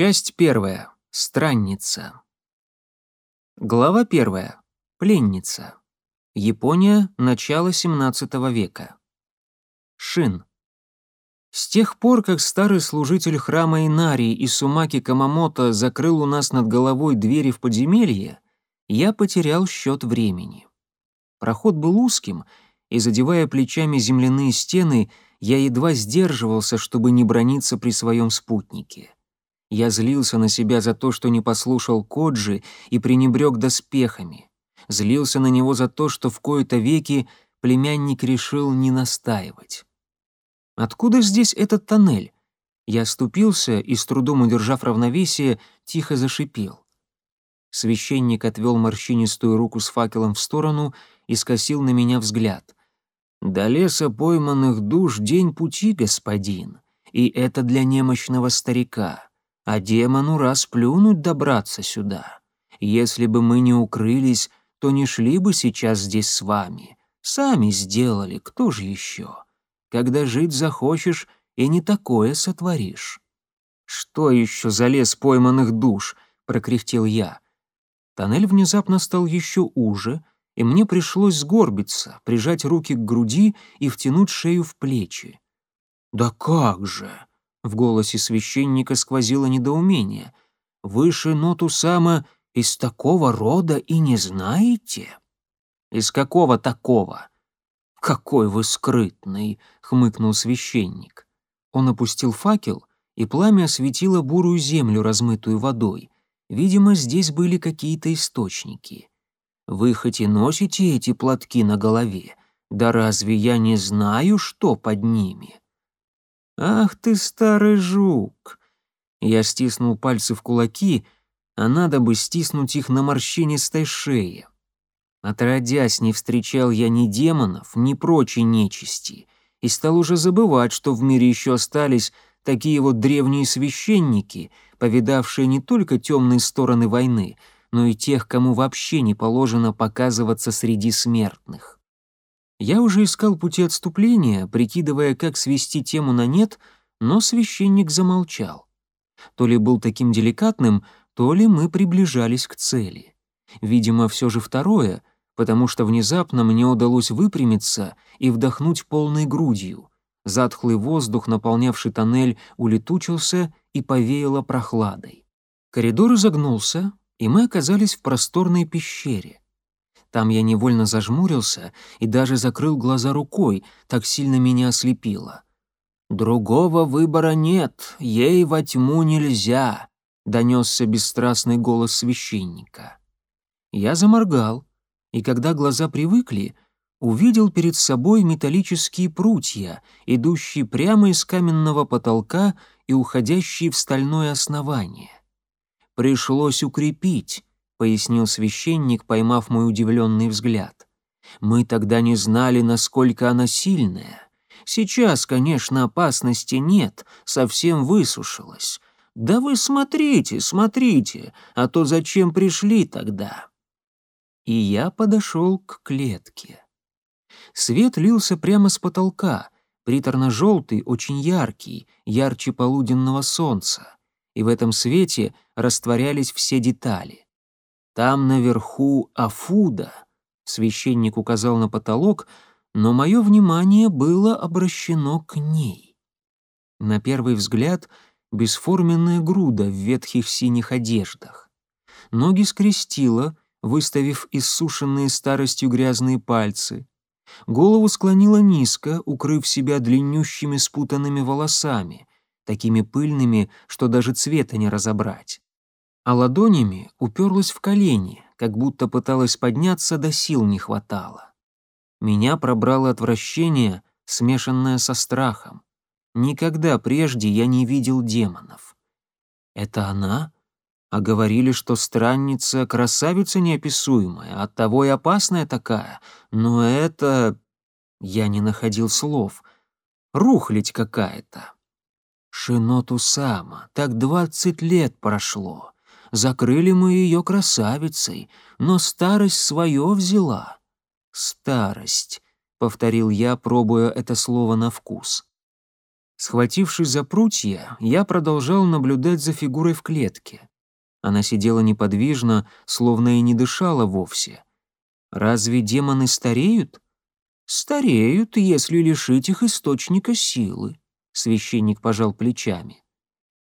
Часть первая. Странница. Глава первая. Пленница. Япония, начало 17 века. Шин. С тех пор, как старый служитель храма Инарии и Сумаки Камамото закрыл у нас над головой двери в подземелье, я потерял счет времени. Проход был узким, и, задевая плечами земляные стены, я едва сдерживался, чтобы не брониться при своем спутнике. Я злился на себя за то, что не послушал Коджи и пренебрег доспехами. Злился на него за то, что в кои-то веки племянник решил не настаивать. Откуда здесь этот тоннель? Я ступился и, с трудом удержав равновесие, тихо зашипел. Священник отвел морщинистую руку с факелом в сторону и скосил на меня взгляд. «До леса пойманных душ день пути, господин, и это для немощного старика, а демону раз плюнуть добраться сюда. Если бы мы не укрылись, то не шли бы сейчас здесь с вами. Сами сделали, кто же еще? Когда жить захочешь, и не такое сотворишь». «Что еще за лес пойманных душ?» — прокряхтел я. Тоннель внезапно стал еще уже, и мне пришлось сгорбиться, прижать руки к груди и втянуть шею в плечи. «Да как же!» — в голосе священника сквозило недоумение. «Выше ноту сама из такого рода и не знаете?» «Из какого такого?» «Какой вы скрытный!» — хмыкнул священник. Он опустил факел, и пламя осветило бурую землю, размытую водой — Видимо, здесь были какие-то источники. Вы хоть и носите эти платки на голове, да разве я не знаю, что под ними? Ах ты, старый жук! Я стиснул пальцы в кулаки, а надо бы стиснуть их на морщинистой шее. Отродясь, не встречал я ни демонов, ни прочей нечисти, и стал уже забывать, что в мире еще остались такие вот древние священники, повидавшие не только темные стороны войны, но и тех, кому вообще не положено показываться среди смертных. Я уже искал пути отступления, прикидывая, как свести тему на нет, но священник замолчал. То ли был таким деликатным, то ли мы приближались к цели. Видимо, все же второе, потому что внезапно мне удалось выпрямиться и вдохнуть полной грудью — Затхлый воздух, наполнявший тоннель, улетучился и повеяло прохладой. Коридор изогнулся, и мы оказались в просторной пещере. Там я невольно зажмурился и даже закрыл глаза рукой, так сильно меня ослепило. «Другого выбора нет, ей во тьму нельзя», — донесся бесстрастный голос священника. Я заморгал, и когда глаза привыкли — увидел перед собой металлические прутья, идущие прямо из каменного потолка и уходящие в стальное основание. «Пришлось укрепить», — пояснил священник, поймав мой удивленный взгляд. «Мы тогда не знали, насколько она сильная. Сейчас, конечно, опасности нет, совсем высушилась. Да вы смотрите, смотрите, а то зачем пришли тогда?» И я подошел к клетке. Свет лился прямо с потолка, приторно-желтый, очень яркий, ярче полуденного солнца, и в этом свете растворялись все детали. Там наверху Афуда, священник указал на потолок, но мое внимание было обращено к ней. На первый взгляд бесформенная груда в ветхих синих одеждах. Ноги скрестила, выставив иссушенные старостью грязные пальцы. Голову склонила низко, укрыв себя длиннющими спутанными волосами, такими пыльными, что даже цвета не разобрать. А ладонями уперлась в колени, как будто пыталась подняться, до сил не хватало. Меня пробрало отвращение, смешанное со страхом. Никогда прежде я не видел демонов. Это она? А говорили, что странница — красавица неописуемая, оттого и опасная такая. Но это... Я не находил слов. Рухлить какая-то. Шиноту Сама, так двадцать лет прошло. Закрыли мы ее красавицей, но старость свое взяла. Старость, — повторил я, пробуя это слово на вкус. Схватившись за прутья, я продолжал наблюдать за фигурой в клетке. Она сидела неподвижно, словно и не дышала вовсе. Разве демоны стареют? Стареют, если лишить их источника силы. Священник пожал плечами.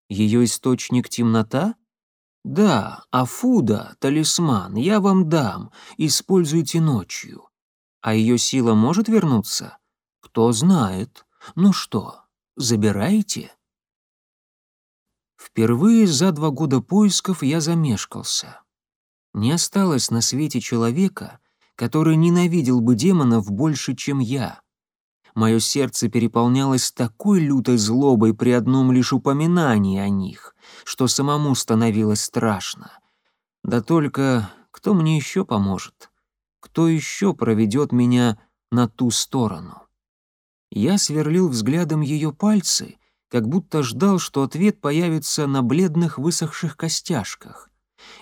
Ее источник темнота? Да, Афуда, талисман, я вам дам, используйте ночью. А ее сила может вернуться? Кто знает. Ну что, забираете?» Впервые за два года поисков я замешкался. Не осталось на свете человека, который ненавидел бы демонов больше, чем я. Мое сердце переполнялось такой лютой злобой при одном лишь упоминании о них, что самому становилось страшно. Да только кто мне еще поможет? Кто еще проведет меня на ту сторону? Я сверлил взглядом ее пальцы, как будто ждал, что ответ появится на бледных высохших костяшках.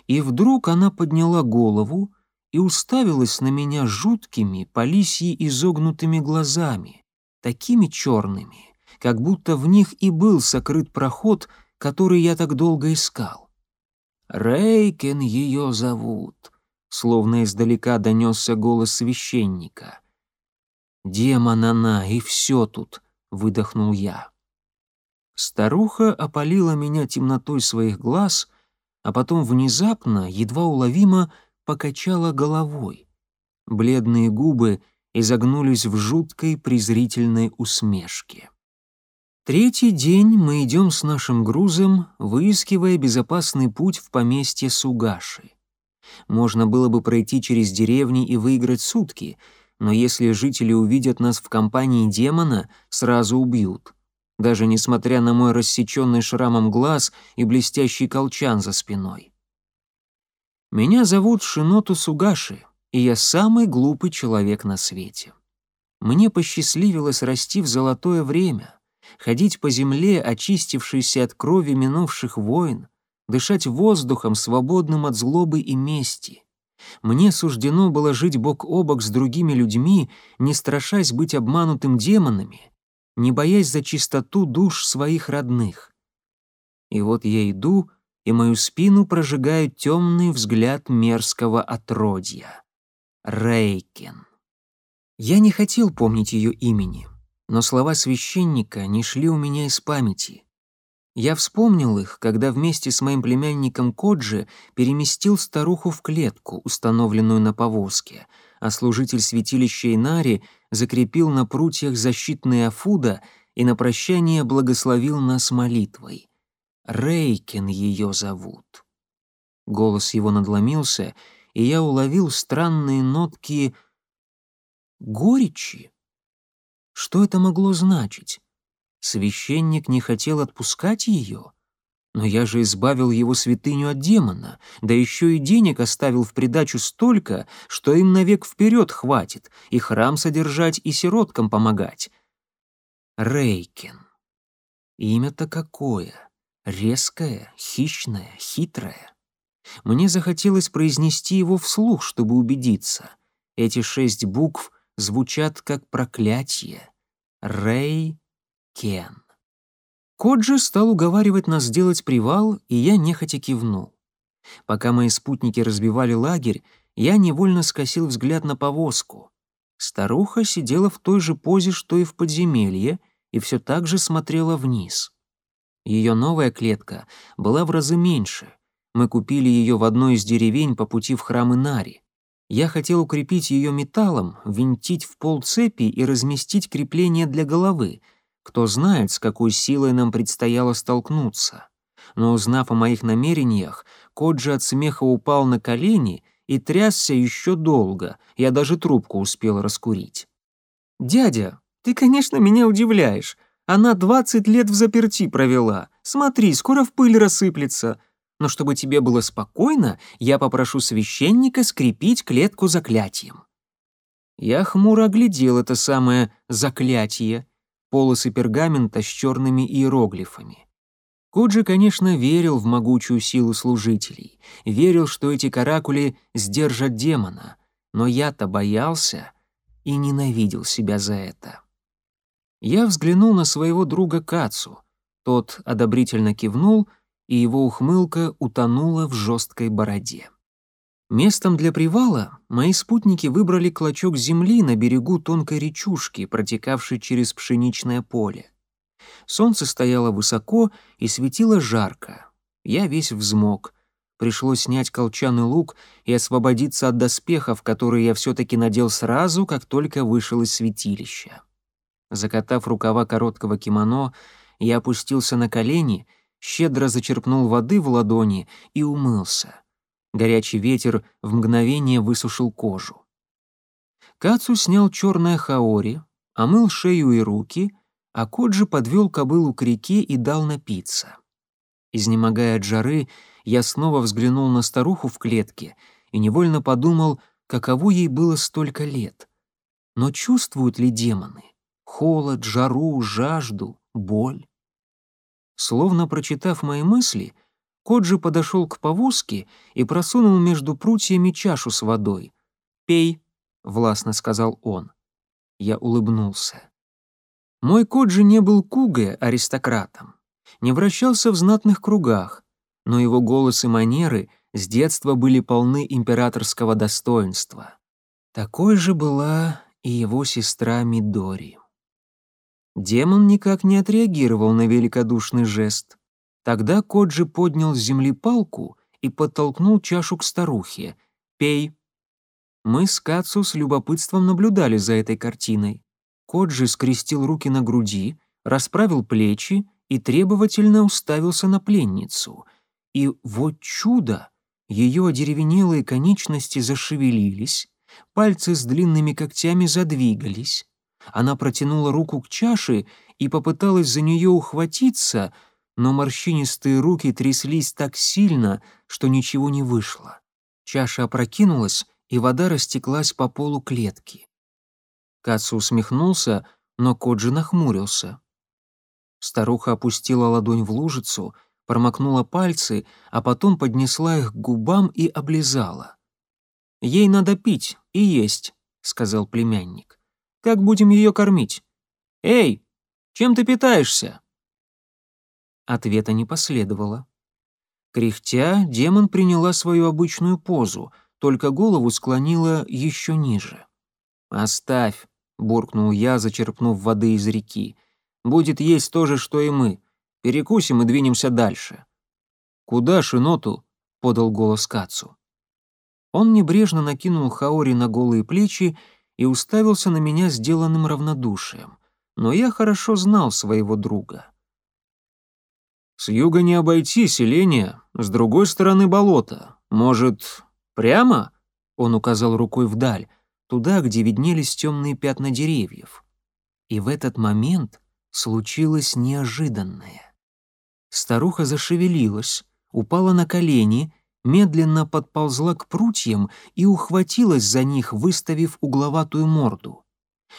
И вдруг она подняла голову и уставилась на меня жуткими, по изогнутыми глазами, такими черными, как будто в них и был сокрыт проход, который я так долго искал. «Рейкен ее зовут», — словно издалека донесся голос священника. «Демон она, и все тут», — выдохнул я. Старуха опалила меня темнотой своих глаз, а потом внезапно, едва уловимо, покачала головой. Бледные губы изогнулись в жуткой презрительной усмешке. Третий день мы идем с нашим грузом, выискивая безопасный путь в поместье Сугаши. Можно было бы пройти через деревни и выиграть сутки — но если жители увидят нас в компании демона, сразу убьют. Даже несмотря на мой рассеченный шрамом глаз и блестящий колчан за спиной. Меня зовут Шиноту Сугаши, и я самый глупый человек на свете. Мне посчастливилось расти в золотое время, ходить по земле, очистившейся от крови минувших войн, дышать воздухом, свободным от злобы и мести — мне суждено было жить бок о бок с другими людьми, не страшась быть обманутым демонами, не боясь за чистоту душ своих родных. И вот я иду, и мою спину прожигает темный взгляд мерзкого отродья. Рейкен. Я не хотел помнить ее имени, но слова священника не шли у меня из памяти. Я вспомнил их, когда вместе с моим племянником Коджи переместил старуху в клетку, установленную на повозке, а служитель святилища Инари закрепил на прутьях защитные афуда и на прощание благословил нас молитвой. Рейкен ее зовут. Голос его надломился, и я уловил странные нотки горечи. Что это могло значить? Священник не хотел отпускать ее? Но я же избавил его святыню от демона, да еще и денег оставил в придачу столько, что им навек вперед хватит, и храм содержать, и сироткам помогать. Рейкен. Имя-то какое? Резкое, хищное, хитрое. Мне захотелось произнести его вслух, чтобы убедиться. Эти шесть букв звучат как проклятие. Рей Кен. Коджи стал уговаривать нас сделать привал, и я нехотя кивнул. Пока мои спутники разбивали лагерь, я невольно скосил взгляд на повозку. Старуха сидела в той же позе, что и в подземелье, и все так же смотрела вниз. Ее новая клетка была в разы меньше. Мы купили ее в одной из деревень по пути в храм Инари. Я хотел укрепить ее металлом, винтить в пол цепи и разместить крепление для головы — кто знает, с какой силой нам предстояло столкнуться. Но узнав о моих намерениях, Коджи от смеха упал на колени и трясся еще долго, я даже трубку успел раскурить. «Дядя, ты, конечно, меня удивляешь. Она двадцать лет в заперти провела. Смотри, скоро в пыль рассыплется. Но чтобы тебе было спокойно, я попрошу священника скрепить клетку заклятием». Я хмуро оглядел это самое «заклятие», полосы пергамента с черными иероглифами. Коджи, конечно, верил в могучую силу служителей, верил, что эти каракули сдержат демона, но я-то боялся и ненавидел себя за это. Я взглянул на своего друга Кацу. Тот одобрительно кивнул, и его ухмылка утонула в жесткой бороде. Местом для привала мои спутники выбрали клочок земли на берегу тонкой речушки, протекавшей через пшеничное поле. Солнце стояло высоко и светило жарко. Я весь взмок. Пришлось снять колчан и лук и освободиться от доспехов, которые я все-таки надел сразу, как только вышел из святилища. Закатав рукава короткого кимоно, я опустился на колени, щедро зачерпнул воды в ладони и умылся. Горячий ветер в мгновение высушил кожу. Кацу снял черное хаори, омыл шею и руки, а Коджи подвел кобылу к реке и дал напиться. Изнемогая от жары, я снова взглянул на старуху в клетке и невольно подумал, каково ей было столько лет. Но чувствуют ли демоны? Холод, жару, жажду, боль? Словно прочитав мои мысли, Коджи подошел к повозке и просунул между прутьями чашу с водой. «Пей», — властно сказал он. Я улыбнулся. Мой Коджи не был куге аристократом, не вращался в знатных кругах, но его голос и манеры с детства были полны императорского достоинства. Такой же была и его сестра Мидори. Демон никак не отреагировал на великодушный жест. Тогда Коджи поднял с земли палку и подтолкнул чашу к старухе. «Пей». Мы с Кацу с любопытством наблюдали за этой картиной. Коджи скрестил руки на груди, расправил плечи и требовательно уставился на пленницу — и вот чудо! Ее одеревенелые конечности зашевелились, пальцы с длинными когтями задвигались. Она протянула руку к чаше и попыталась за нее ухватиться, но морщинистые руки тряслись так сильно, что ничего не вышло. Чаша опрокинулась, и вода растеклась по полу клетки. Кацу усмехнулся, но Коджи нахмурился. Старуха опустила ладонь в лужицу — промокнула пальцы, а потом поднесла их к губам и облизала. «Ей надо пить и есть», — сказал племянник. «Как будем ее кормить? Эй, чем ты питаешься?» Ответа не последовало. Кряхтя, демон приняла свою обычную позу, только голову склонила еще ниже. «Оставь», — буркнул я, зачерпнув воды из реки. «Будет есть то же, что и мы. Перекусим и двинемся дальше». «Куда Шиноту?» — подал голос Кацу. Он небрежно накинул Хаори на голые плечи и уставился на меня сделанным равнодушием. Но я хорошо знал своего друга. «С юга не обойти селение, с другой стороны болото. Может, прямо?» — он указал рукой вдаль, туда, где виднелись темные пятна деревьев. И в этот момент случилось неожиданное. Старуха зашевелилась, упала на колени, медленно подползла к прутьям и ухватилась за них, выставив угловатую морду.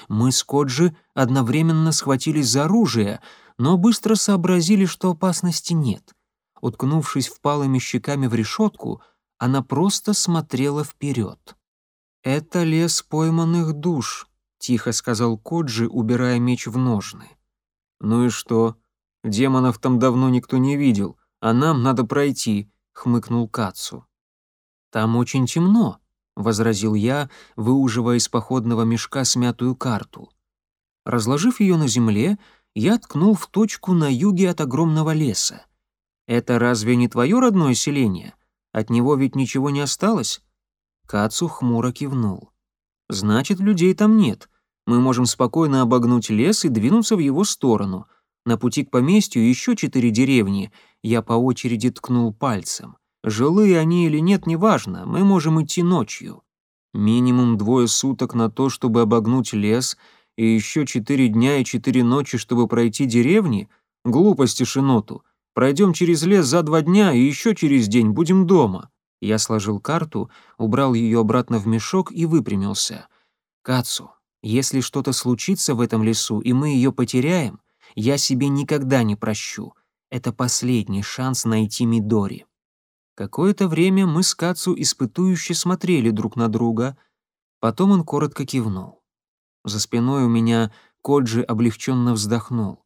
Мы с Коджи одновременно схватились за оружие, но быстро сообразили, что опасности нет. Уткнувшись впалыми щеками в решетку, она просто смотрела вперед. «Это лес пойманных душ», — тихо сказал Коджи, убирая меч в ножны. «Ну и что?» Демонов там давно никто не видел, а нам надо пройти», — хмыкнул Кацу. «Там очень темно», — возразил я, выуживая из походного мешка смятую карту. Разложив ее на земле, я ткнул в точку на юге от огромного леса. «Это разве не твое родное селение? От него ведь ничего не осталось?» Кацу хмуро кивнул. «Значит, людей там нет. Мы можем спокойно обогнуть лес и двинуться в его сторону. На пути к поместью еще четыре деревни. Я по очереди ткнул пальцем. Жилые они или нет, неважно, мы можем идти ночью. Минимум двое суток на то, чтобы обогнуть лес, и еще четыре дня и четыре ночи, чтобы пройти деревни? Глупости Шиноту. Пройдем через лес за два дня и еще через день будем дома. Я сложил карту, убрал ее обратно в мешок и выпрямился. Кацу, если что-то случится в этом лесу, и мы ее потеряем, я себе никогда не прощу. Это последний шанс найти Мидори. Какое-то время мы с Кацу испытующе смотрели друг на друга, потом он коротко кивнул. За спиной у меня Коджи облегченно вздохнул.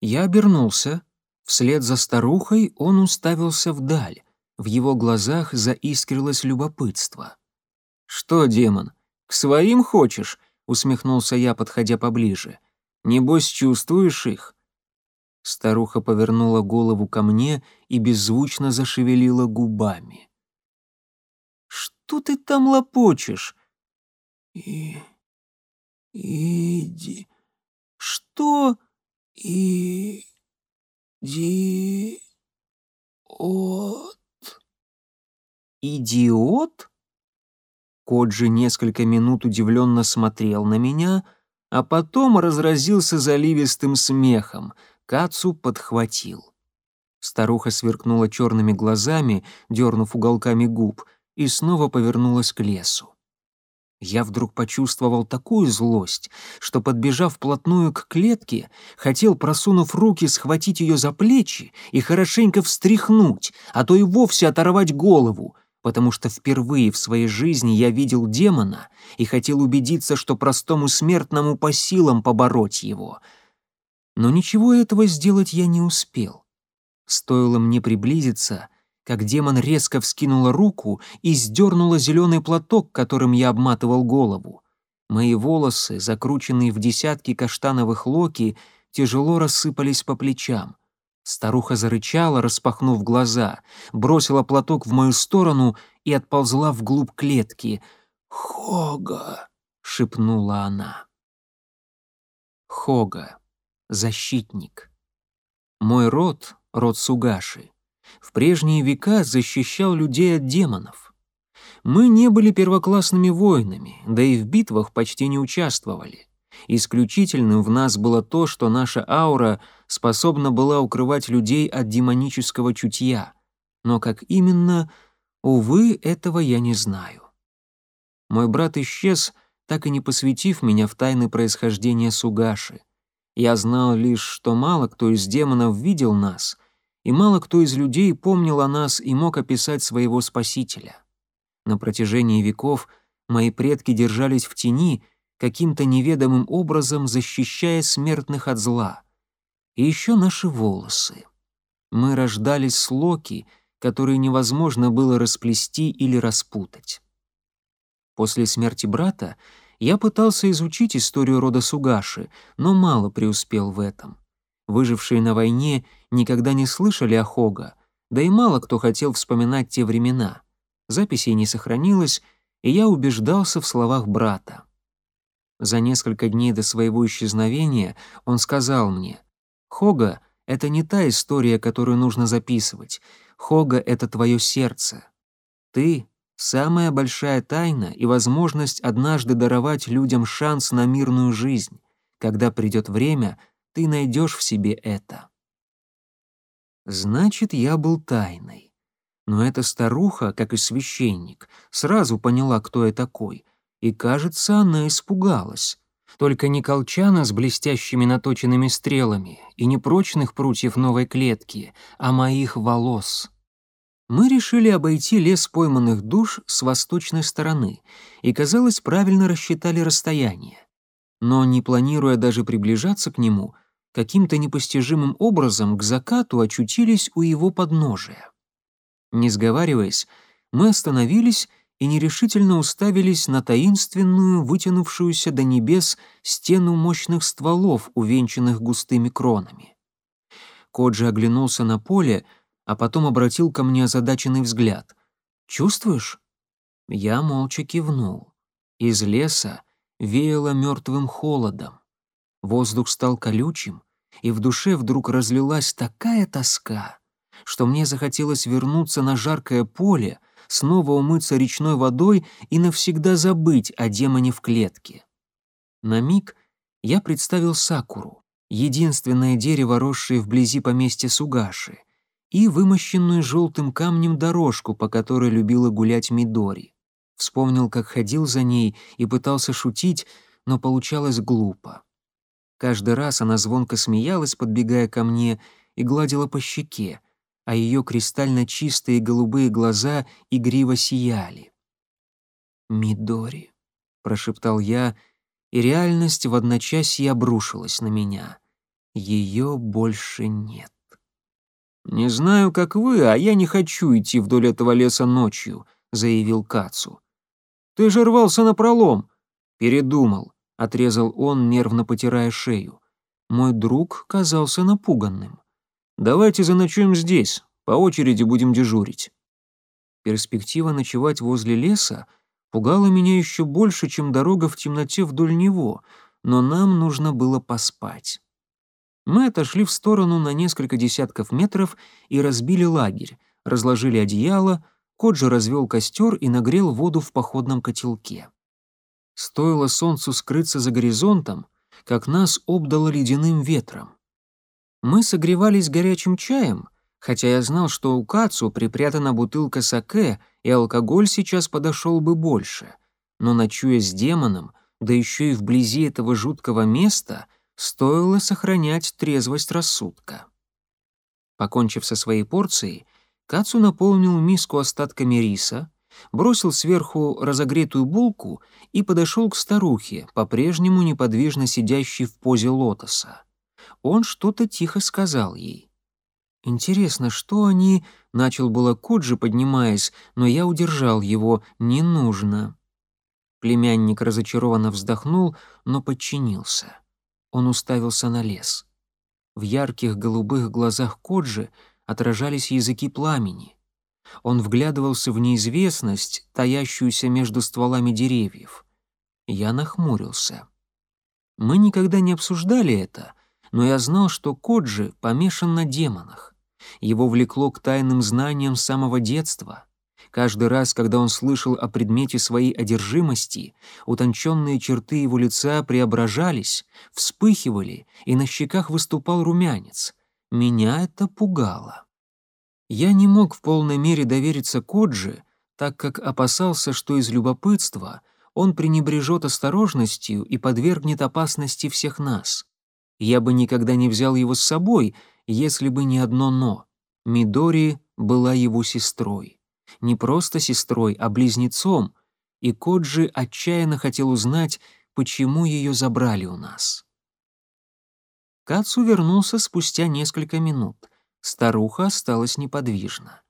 Я обернулся. Вслед за старухой он уставился вдаль. В его глазах заискрилось любопытство. «Что, демон, к своим хочешь?» — усмехнулся я, подходя поближе. «Небось, чувствуешь их?» Старуха повернула голову ко мне и беззвучно зашевелила губами. «Что ты там лопочешь?» «И... иди... что... и... ди... от...» «Идиот?» Коджи несколько минут удивленно смотрел на меня, а потом разразился заливистым смехом. Кацу подхватил. Старуха сверкнула черными глазами, дернув уголками губ, и снова повернулась к лесу. Я вдруг почувствовал такую злость, что, подбежав вплотную к клетке, хотел, просунув руки, схватить ее за плечи и хорошенько встряхнуть, а то и вовсе оторвать голову, потому что впервые в своей жизни я видел демона и хотел убедиться, что простому смертному по силам побороть его. Но ничего этого сделать я не успел. Стоило мне приблизиться, как демон резко вскинула руку и сдернула зеленый платок, которым я обматывал голову. Мои волосы, закрученные в десятки каштановых локи, тяжело рассыпались по плечам. Старуха зарычала, распахнув глаза, бросила платок в мою сторону и отползла вглубь клетки. «Хога!» — шепнула она. Хога. Защитник. Мой род, род Сугаши, в прежние века защищал людей от демонов. Мы не были первоклассными воинами, да и в битвах почти не участвовали. Исключительным в нас было то, что наша аура способна была укрывать людей от демонического чутья. Но как именно, увы, этого я не знаю. Мой брат исчез, так и не посвятив меня в тайны происхождения Сугаши. Я знал лишь, что мало кто из демонов видел нас, и мало кто из людей помнил о нас и мог описать своего спасителя. На протяжении веков мои предки держались в тени — каким-то неведомым образом защищая смертных от зла. И еще наши волосы. Мы рождались с локи, которые невозможно было расплести или распутать. После смерти брата я пытался изучить историю рода Сугаши, но мало преуспел в этом. Выжившие на войне никогда не слышали о Хога, да и мало кто хотел вспоминать те времена. Записей не сохранилось, и я убеждался в словах брата. За несколько дней до своего исчезновения он сказал мне, «Хога — это не та история, которую нужно записывать. Хога — это твое сердце. Ты — самая большая тайна и возможность однажды даровать людям шанс на мирную жизнь. Когда придет время, ты найдешь в себе это». Значит, я был тайной. Но эта старуха, как и священник, сразу поняла, кто я такой, и, кажется, она испугалась. Только не колчана с блестящими наточенными стрелами и не прочных прутьев новой клетки, а моих волос. Мы решили обойти лес пойманных душ с восточной стороны и, казалось, правильно рассчитали расстояние. Но, не планируя даже приближаться к нему, каким-то непостижимым образом к закату очутились у его подножия. Не сговариваясь, мы остановились и нерешительно уставились на таинственную, вытянувшуюся до небес стену мощных стволов, увенчанных густыми кронами. Коджи оглянулся на поле, а потом обратил ко мне озадаченный взгляд. «Чувствуешь?» Я молча кивнул. Из леса веяло мертвым холодом. Воздух стал колючим, и в душе вдруг разлилась такая тоска, что мне захотелось вернуться на жаркое поле — снова умыться речной водой и навсегда забыть о демоне в клетке. На миг я представил Сакуру, единственное дерево, росшее вблизи поместья Сугаши, и вымощенную желтым камнем дорожку, по которой любила гулять Мидори. Вспомнил, как ходил за ней и пытался шутить, но получалось глупо. Каждый раз она звонко смеялась, подбегая ко мне, и гладила по щеке, а ее кристально чистые голубые глаза игриво сияли. «Мидори», — прошептал я и реальность в одночасье обрушилась на меня. Ее больше нет. «Не знаю, как вы, а я не хочу идти вдоль этого леса ночью», — заявил Кацу. «Ты же рвался на пролом». «Передумал», — отрезал он, нервно потирая шею. Мой друг казался напуганным. «Давайте заночуем здесь, по очереди будем дежурить». Перспектива ночевать возле леса пугала меня еще больше, чем дорога в темноте вдоль него, но нам нужно было поспать. Мы отошли в сторону на несколько десятков метров и разбили лагерь, разложили одеяло, Коджи развел костер и нагрел воду в походном котелке. Стоило солнцу скрыться за горизонтом, как нас обдало ледяным ветром. Мы согревались горячим чаем, хотя я знал, что у Кацу припрятана бутылка саке, и алкоголь сейчас подошел бы больше. Но ночуя с демоном, да еще и вблизи этого жуткого места, стоило сохранять трезвость рассудка. Покончив со своей порцией, Кацу наполнил миску остатками риса, бросил сверху разогретую булку и подошел к старухе, по-прежнему неподвижно сидящей в позе лотоса. Он что-то тихо сказал ей. «Интересно, что они...» — начал было Куджи, поднимаясь, но я удержал его. «Не нужно». Племянник разочарованно вздохнул, но подчинился. Он уставился на лес. В ярких голубых глазах Коджи отражались языки пламени. Он вглядывался в неизвестность, таящуюся между стволами деревьев. Я нахмурился. Мы никогда не обсуждали это, но я знал, что Коджи помешан на демонах. Его влекло к тайным знаниям с самого детства. Каждый раз, когда он слышал о предмете своей одержимости, утонченные черты его лица преображались, вспыхивали, и на щеках выступал румянец. Меня это пугало. Я не мог в полной мере довериться Коджи, так как опасался, что из любопытства он пренебрежет осторожностью и подвергнет опасности всех нас. Я бы никогда не взял его с собой, если бы не одно «но». Мидори была его сестрой. Не просто сестрой, а близнецом, и Коджи отчаянно хотел узнать, почему ее забрали у нас. Кацу вернулся спустя несколько минут. Старуха осталась неподвижна.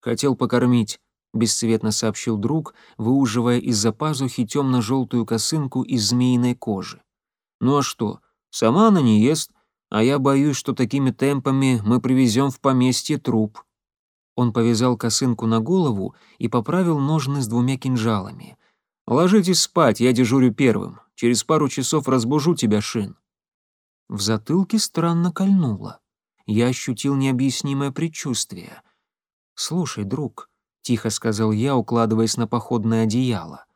«Хотел покормить», — бесцветно сообщил друг, выуживая из-за пазухи темно-желтую косынку из змеиной кожи. «Ну а что, сама она не ест, а я боюсь, что такими темпами мы привезем в поместье труп». Он повязал косынку на голову и поправил ножны с двумя кинжалами. «Ложитесь спать, я дежурю первым. Через пару часов разбужу тебя, Шин». В затылке странно кольнуло. Я ощутил необъяснимое предчувствие. «Слушай, друг», — тихо сказал я, укладываясь на походное одеяло,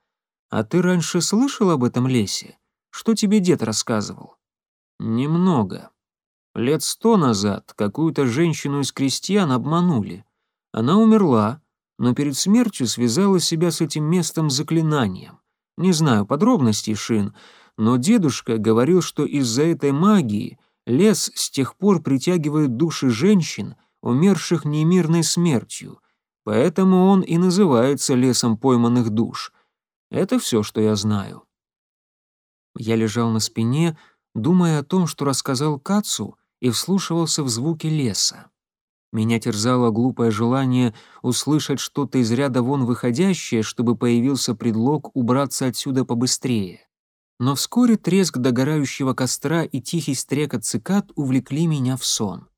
«а ты раньше слышал об этом лесе? Что тебе дед рассказывал?» «Немного», Лет сто назад какую-то женщину из крестьян обманули. Она умерла, но перед смертью связала себя с этим местом заклинанием. Не знаю подробностей, Шин, но дедушка говорил, что из-за этой магии лес с тех пор притягивает души женщин, умерших немирной смертью, поэтому он и называется лесом пойманных душ. Это все, что я знаю. Я лежал на спине, думая о том, что рассказал Кацу, и вслушивался в звуки леса. Меня терзало глупое желание услышать что-то из ряда вон выходящее, чтобы появился предлог убраться отсюда побыстрее. Но вскоре треск догорающего костра и тихий стрекот цикад увлекли меня в сон.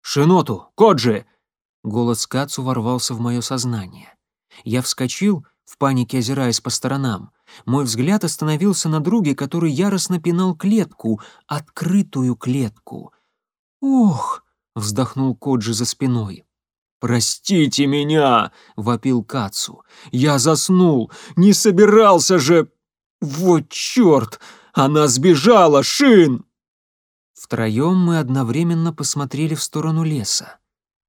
«Шиноту! Коджи!» Голос Кацу ворвался в мое сознание. Я вскочил, в панике озираясь по сторонам. Мой взгляд остановился на друге, который яростно пинал клетку, открытую клетку. «Ох!» — вздохнул Коджи за спиной. «Простите меня!» — вопил Кацу. «Я заснул! Не собирался же! Вот черт! Она сбежала, Шин!» Втроем мы одновременно посмотрели в сторону леса.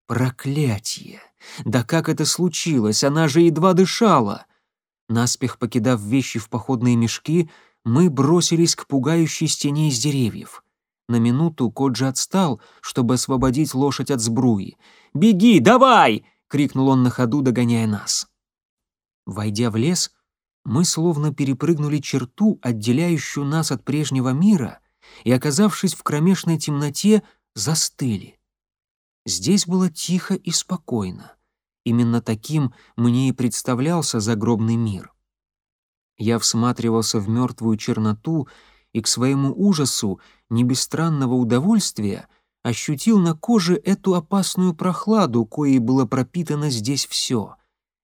Проклятие! Да как это случилось? Она же едва дышала! Наспех покидав вещи в походные мешки, мы бросились к пугающей стене из деревьев. На минуту Коджи отстал, чтобы освободить лошадь от сбруи. «Беги, давай!» — крикнул он на ходу, догоняя нас. Войдя в лес, Мы словно перепрыгнули черту, отделяющую нас от прежнего мира, и, оказавшись в кромешной темноте, застыли. Здесь было тихо и спокойно. Именно таким мне и представлялся загробный мир. Я всматривался в мертвую черноту и к своему ужасу, не без странного удовольствия, ощутил на коже эту опасную прохладу, коей было пропитано здесь все.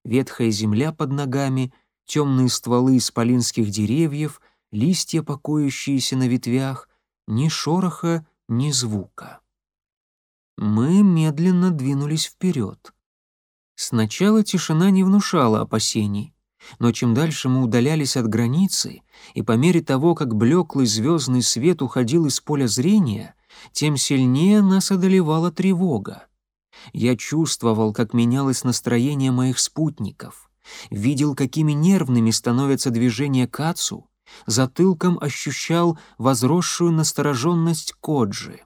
Ветхая земля под ногами, темные стволы исполинских деревьев, листья, покоящиеся на ветвях, ни шороха, ни звука. Мы медленно двинулись вперед. Сначала тишина не внушала опасений, но чем дальше мы удалялись от границы, и по мере того, как блеклый звездный свет уходил из поля зрения, тем сильнее нас одолевала тревога. Я чувствовал, как менялось настроение моих спутников, видел, какими нервными становятся движения Кацу, затылком ощущал возросшую настороженность Коджи.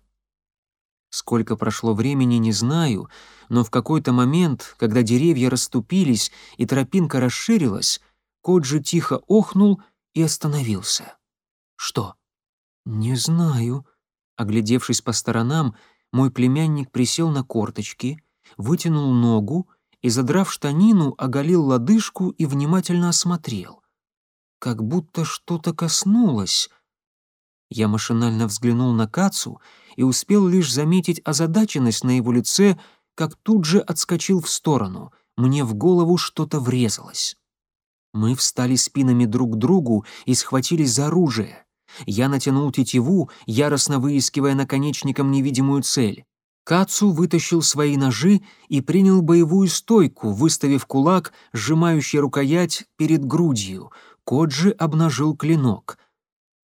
Сколько прошло времени, не знаю, но в какой-то момент, когда деревья расступились и тропинка расширилась, Коджи тихо охнул и остановился. «Что?» «Не знаю». Оглядевшись по сторонам, мой племянник присел на корточки, вытянул ногу и, задрав штанину, оголил лодыжку и внимательно осмотрел. Как будто что-то коснулось. Я машинально взглянул на Кацу и успел лишь заметить озадаченность на его лице, как тут же отскочил в сторону. Мне в голову что-то врезалось. Мы встали спинами друг к другу и схватились за оружие. Я натянул тетиву, яростно выискивая наконечником невидимую цель. Кацу вытащил свои ножи и принял боевую стойку, выставив кулак, сжимающий рукоять перед грудью. Коджи обнажил клинок.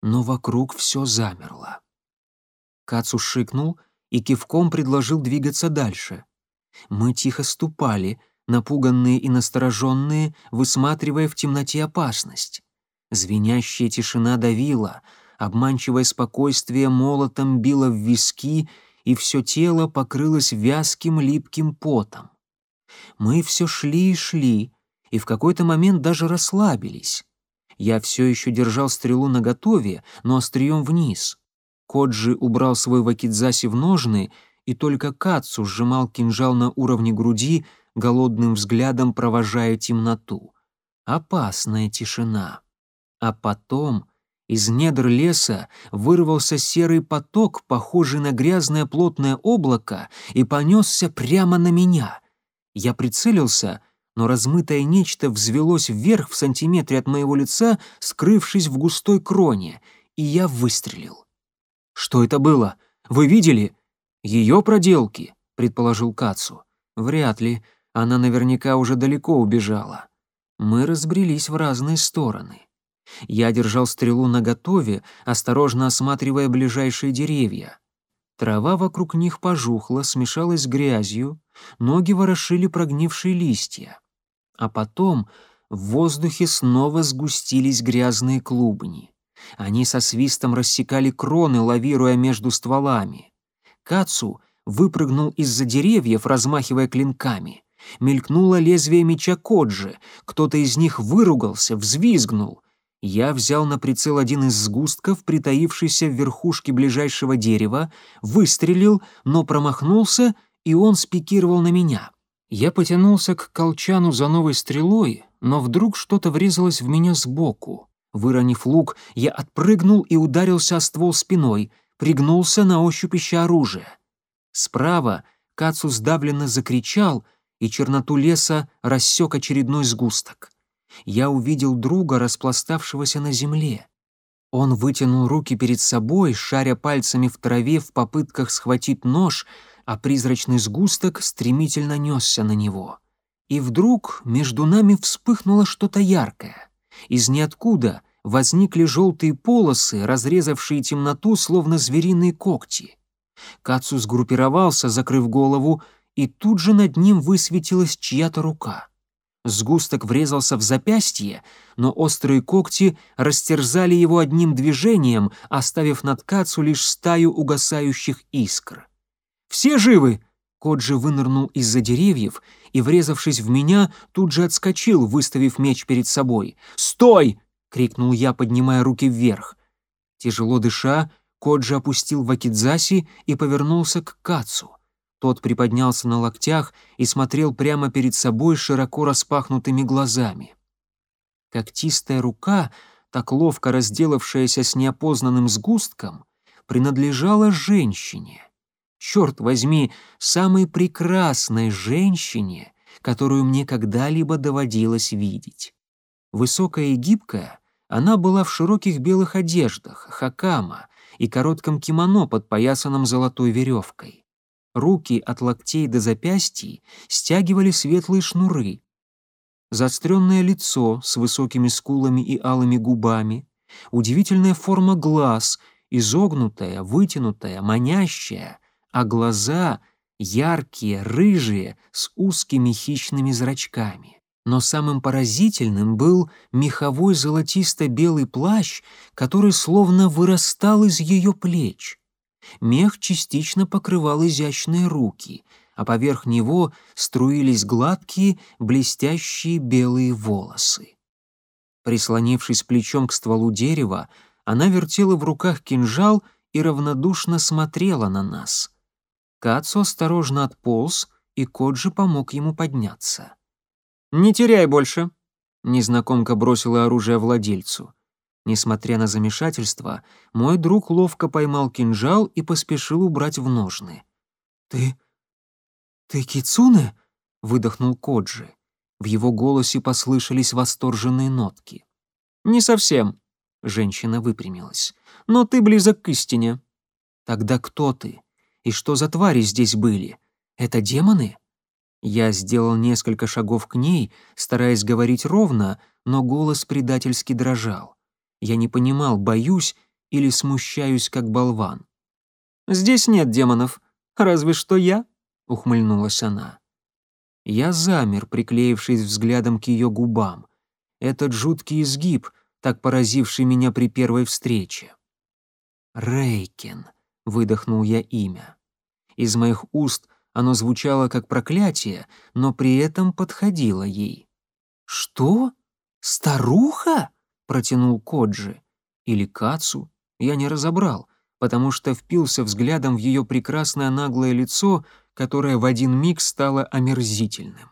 Но вокруг все замерло. Кацу шикнул и кивком предложил двигаться дальше. Мы тихо ступали, напуганные и настороженные, высматривая в темноте опасность. Звенящая тишина давила, обманчивое спокойствие молотом било в виски, и все тело покрылось вязким липким потом. Мы все шли и шли, и в какой-то момент даже расслабились. Я все еще держал стрелу наготове, но острием вниз. Коджи убрал свой вакидзаси в ножны, и только Кацу сжимал кинжал на уровне груди, голодным взглядом провожая темноту. Опасная тишина. А потом из недр леса вырвался серый поток, похожий на грязное плотное облако, и понесся прямо на меня. Я прицелился, но размытое нечто взвелось вверх в сантиметре от моего лица, скрывшись в густой кроне, и я выстрелил. «Что это было? Вы видели?» «Ее проделки», — предположил Кацу. «Вряд ли. Она наверняка уже далеко убежала». Мы разбрелись в разные стороны. Я держал стрелу наготове, осторожно осматривая ближайшие деревья. Трава вокруг них пожухла, смешалась с грязью, ноги ворошили прогнившие листья. А потом в воздухе снова сгустились грязные клубни. Они со свистом рассекали кроны, лавируя между стволами. Кацу выпрыгнул из-за деревьев, размахивая клинками. Мелькнуло лезвие меча Коджи, кто-то из них выругался, взвизгнул. Я взял на прицел один из сгустков, притаившийся в верхушке ближайшего дерева, выстрелил, но промахнулся, и он спикировал на меня. Я потянулся к колчану за новой стрелой, но вдруг что-то врезалось в меня сбоку. Выронив лук, я отпрыгнул и ударился о ствол спиной — пригнулся на ощупь ища оружие. Справа Кацу сдавленно закричал, и черноту леса рассек очередной сгусток. Я увидел друга, распластавшегося на земле. Он вытянул руки перед собой, шаря пальцами в траве в попытках схватить нож, а призрачный сгусток стремительно несся на него. И вдруг между нами вспыхнуло что-то яркое. Из ниоткуда возникли желтые полосы, разрезавшие темноту, словно звериные когти. Кацу сгруппировался, закрыв голову, и тут же над ним высветилась чья-то рука. Сгусток врезался в запястье, но острые когти растерзали его одним движением, оставив над Кацу лишь стаю угасающих искр. «Все живы?» Коджи вынырнул из-за деревьев и, врезавшись в меня, тут же отскочил, выставив меч перед собой. «Стой!» — крикнул я, поднимая руки вверх. Тяжело дыша, Коджи опустил вакидзаси и повернулся к Кацу. Тот приподнялся на локтях и смотрел прямо перед собой широко распахнутыми глазами. Когтистая рука, так ловко разделавшаяся с неопознанным сгустком, принадлежала женщине — черт возьми, самой прекрасной женщине, которую мне когда-либо доводилось видеть. Высокая и гибкая, она была в широких белых одеждах, хакама и коротком кимоно, подпоясанном золотой веревкой. Руки от локтей до запястий стягивали светлые шнуры. Заостренное лицо с высокими скулами и алыми губами, удивительная форма глаз, изогнутая, вытянутая, манящая, а глаза яркие, рыжие, с узкими хищными зрачками. Но самым поразительным был меховой золотисто-белый плащ, который словно вырастал из ее плеч. Мех частично покрывал изящные руки, а поверх него струились гладкие, блестящие белые волосы. Прислонившись плечом к стволу дерева, она вертела в руках кинжал и равнодушно смотрела на нас. Кацу осторожно отполз, и Коджи помог ему подняться. «Не теряй больше», — незнакомка бросила оружие владельцу. Несмотря на замешательство, мой друг ловко поймал кинжал и поспешил убрать в ножны. «Ты... ты Кицуне?» — выдохнул Коджи. В его голосе послышались восторженные нотки. «Не совсем», — женщина выпрямилась. «Но ты близок к истине». «Тогда кто ты?» И что за твари здесь были? Это демоны? Я сделал несколько шагов к ней, стараясь говорить ровно, но голос предательски дрожал. Я не понимал, боюсь или смущаюсь, как болван. «Здесь нет демонов, разве что я», — ухмыльнулась она. Я замер, приклеившись взглядом к ее губам. Этот жуткий изгиб, так поразивший меня при первой встрече. Рейкен. — выдохнул я имя. Из моих уст оно звучало как проклятие, но при этом подходило ей. «Что? Старуха?» — протянул Коджи. Или Кацу? Я не разобрал, потому что впился взглядом в ее прекрасное наглое лицо, которое в один миг стало омерзительным.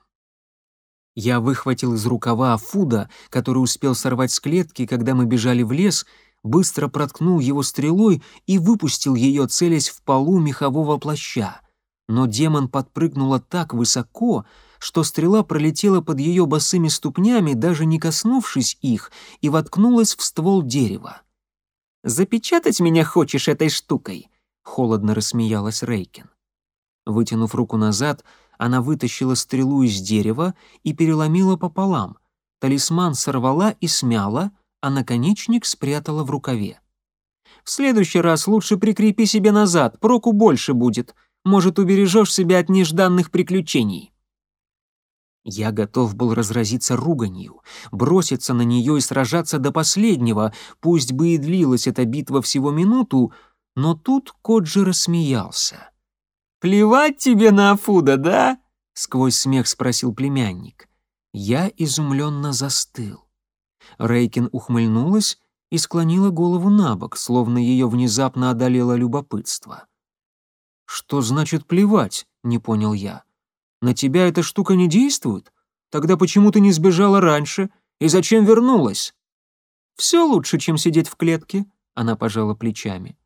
Я выхватил из рукава Афуда, который успел сорвать с клетки, когда мы бежали в лес, быстро проткнул его стрелой и выпустил ее, целясь в полу мехового плаща. Но демон подпрыгнула так высоко, что стрела пролетела под ее босыми ступнями, даже не коснувшись их, и воткнулась в ствол дерева. «Запечатать меня хочешь этой штукой?» — холодно рассмеялась Рейкин. Вытянув руку назад, она вытащила стрелу из дерева и переломила пополам. Талисман сорвала и смяла, а наконечник спрятала в рукаве. «В следующий раз лучше прикрепи себе назад, проку больше будет. Может, убережешь себя от нежданных приключений». Я готов был разразиться руганью, броситься на нее и сражаться до последнего, пусть бы и длилась эта битва всего минуту, но тут Коджи рассмеялся. «Плевать тебе на Афуда, да?» — сквозь смех спросил племянник. Я изумленно застыл. Рейкин ухмыльнулась и склонила голову на бок, словно ее внезапно одолело любопытство. «Что значит плевать?» — не понял я. «На тебя эта штука не действует? Тогда почему ты не сбежала раньше? И зачем вернулась?» «Все лучше, чем сидеть в клетке», — она пожала плечами.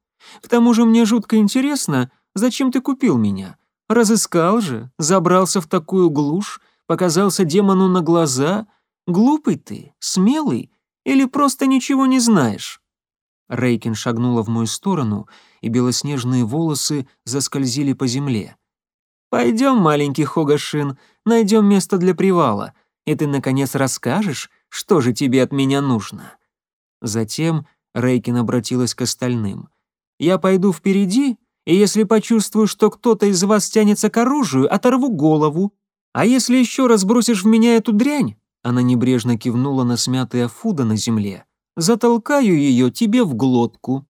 «К тому же мне жутко интересно, зачем ты купил меня? Разыскал же, забрался в такую глушь, показался демону на глаза, Глупый ты, смелый или просто ничего не знаешь?» Рейкин шагнула в мою сторону, и белоснежные волосы заскользили по земле. «Пойдем, маленький Хогашин, найдем место для привала, и ты, наконец, расскажешь, что же тебе от меня нужно». Затем Рейкин обратилась к остальным. «Я пойду впереди, и если почувствую, что кто-то из вас тянется к оружию, оторву голову. А если еще раз бросишь в меня эту дрянь, она небрежно кивнула на смятые фуда на земле. «Затолкаю ее тебе в глотку».